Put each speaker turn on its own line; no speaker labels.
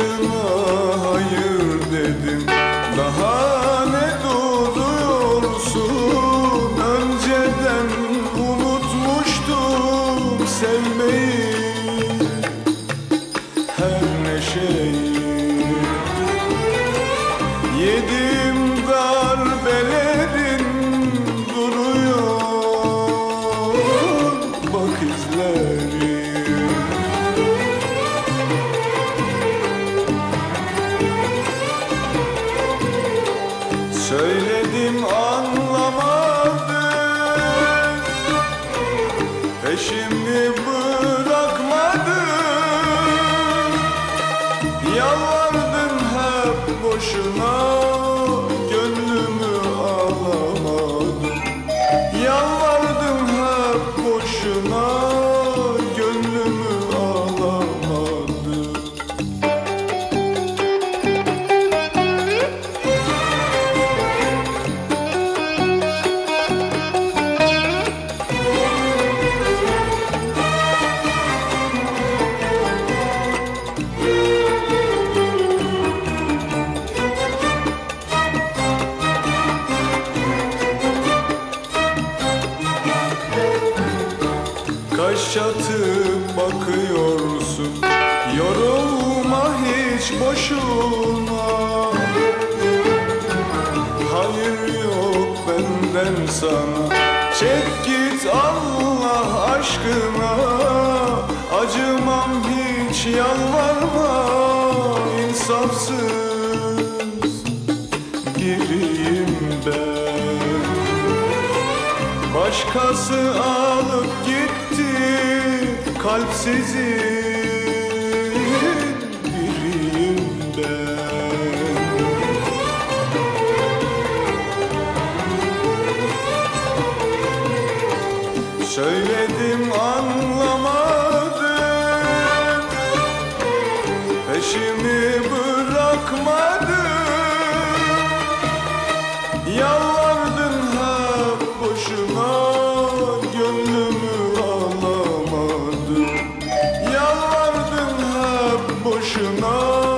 aşkına hayır dedim. Daha ne duruyorsun Önceden unutmuştum sevmeyi. Her neşeyi. Yedim Kaş atıp bakıyorsun Yorulma hiç boşuna. Hayır yok benden sana Çek git Allah aşkına. Acımam hiç yalvarma insafsız biriyim ben. Başkası alıp gitti kalpsizin biriyim ben Söyledim anlamadım. Peşimi bırakmadı Oh.